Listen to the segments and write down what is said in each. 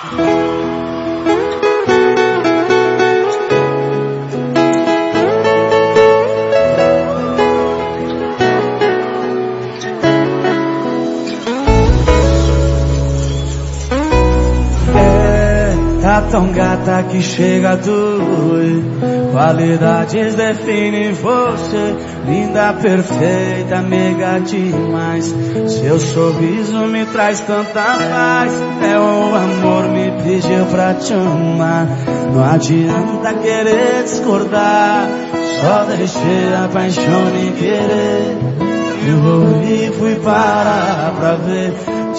Tá tão gata que chega doer Qualidades definem você. Linda, perfeita, mega demais. Seu sorriso me traz tanta paz. É o amor pediu pra te amar. Não adianta querer discordar Só deixei a paixão me querer. Eu ouvi, fui parar pra ver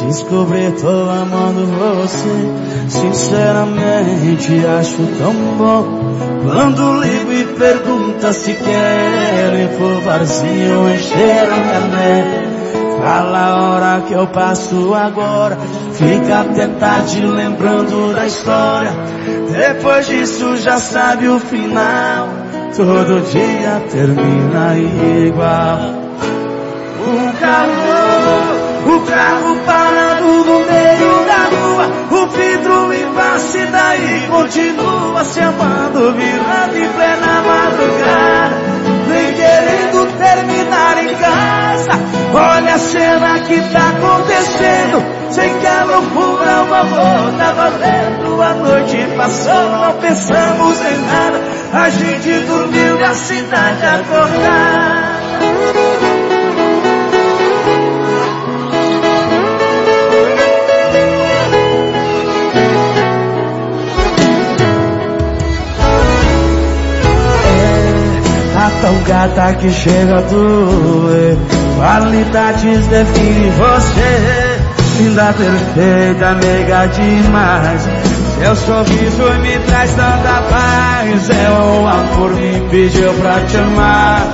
Descobri, tô amando você. Sinceramente acho tão bom Quando ligo e pergunta se querem For barzinho encher a caneca Fala a hora que eu passo agora Fica até tarde lembrando da história. Depois disso já sabe o final. Todo dia termina igual. O calor o carro parado no meio da rua, o vidro embaixo daí continua se amando, virando em plena madrugada, nem querendo terminar em casa. Olha a cena que tá acontecendo, loucura o amor tá valendo. A noite passou, não pensamos em nada, a gente dormiu e a cidade acordada. tão gata que chega a doer Qualidades define você Linda, perfeita, mega demais. Seu sorriso me traz tanta paz. É o amor me pediu pra te amar.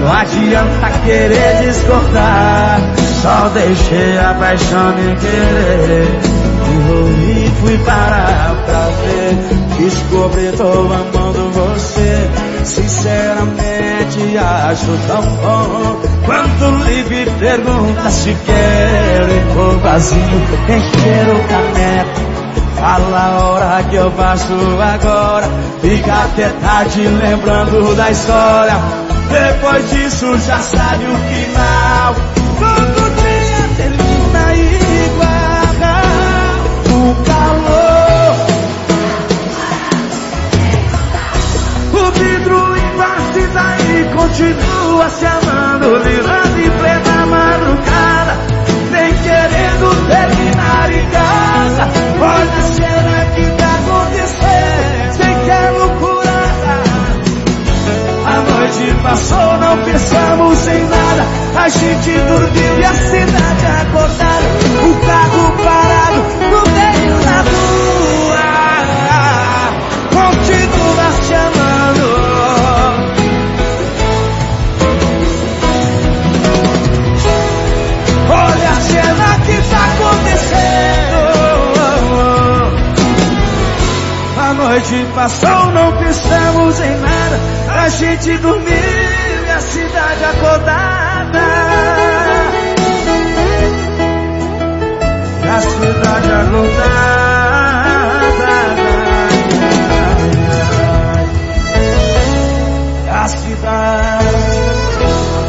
Não adianta querer discordar. Só deixei a paixão me querer. E fui parar pra ver. Descobri, tô amando você. Sinceramente acho tão bom Quando ligue pergunta se quero for vazio encher o caneco Fala a hora que eu passo agora. Fica até tarde lembrando da história. Depois disso já sabe o final continua se amando, virando em plena madrugada, nem querendo terminar em casa. Olha a cena que tá acontecendo, sem que é. A noite passou, não pensamos em nada, a gente dormiu e a cidade acordada, noite passou, não pensamos em nada. A gente dormiu e a cidade acordada. A cidade acordada. A cidade.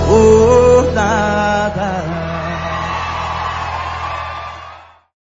Oh,